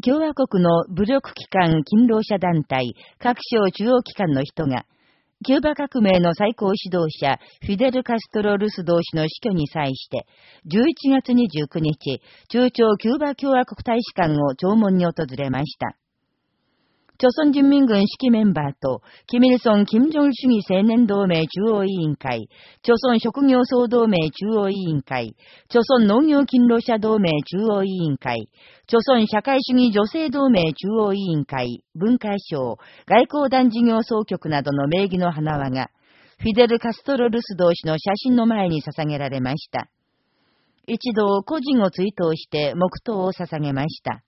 共和国の武力機関勤労者団体、各省中央機関の人が、キューバ革命の最高指導者、フィデル・カストロ・ルス同士の死去に際して、11月29日、中朝キューバ共和国大使館を弔問に訪れました。朝鮮人民軍指揮メンバーと、キミルソン・キム・ジョン主義青年同盟中央委員会、朝鮮職業総同盟中央委員会、朝鮮農業勤労者同盟中央委員会、朝鮮社会主義女性同盟中央委員会、文化省、外交団事業総局などの名義の花輪が、フィデル・カストロ・ルス同士の写真の前に捧げられました。一度、個人を追悼して黙祷を捧げました。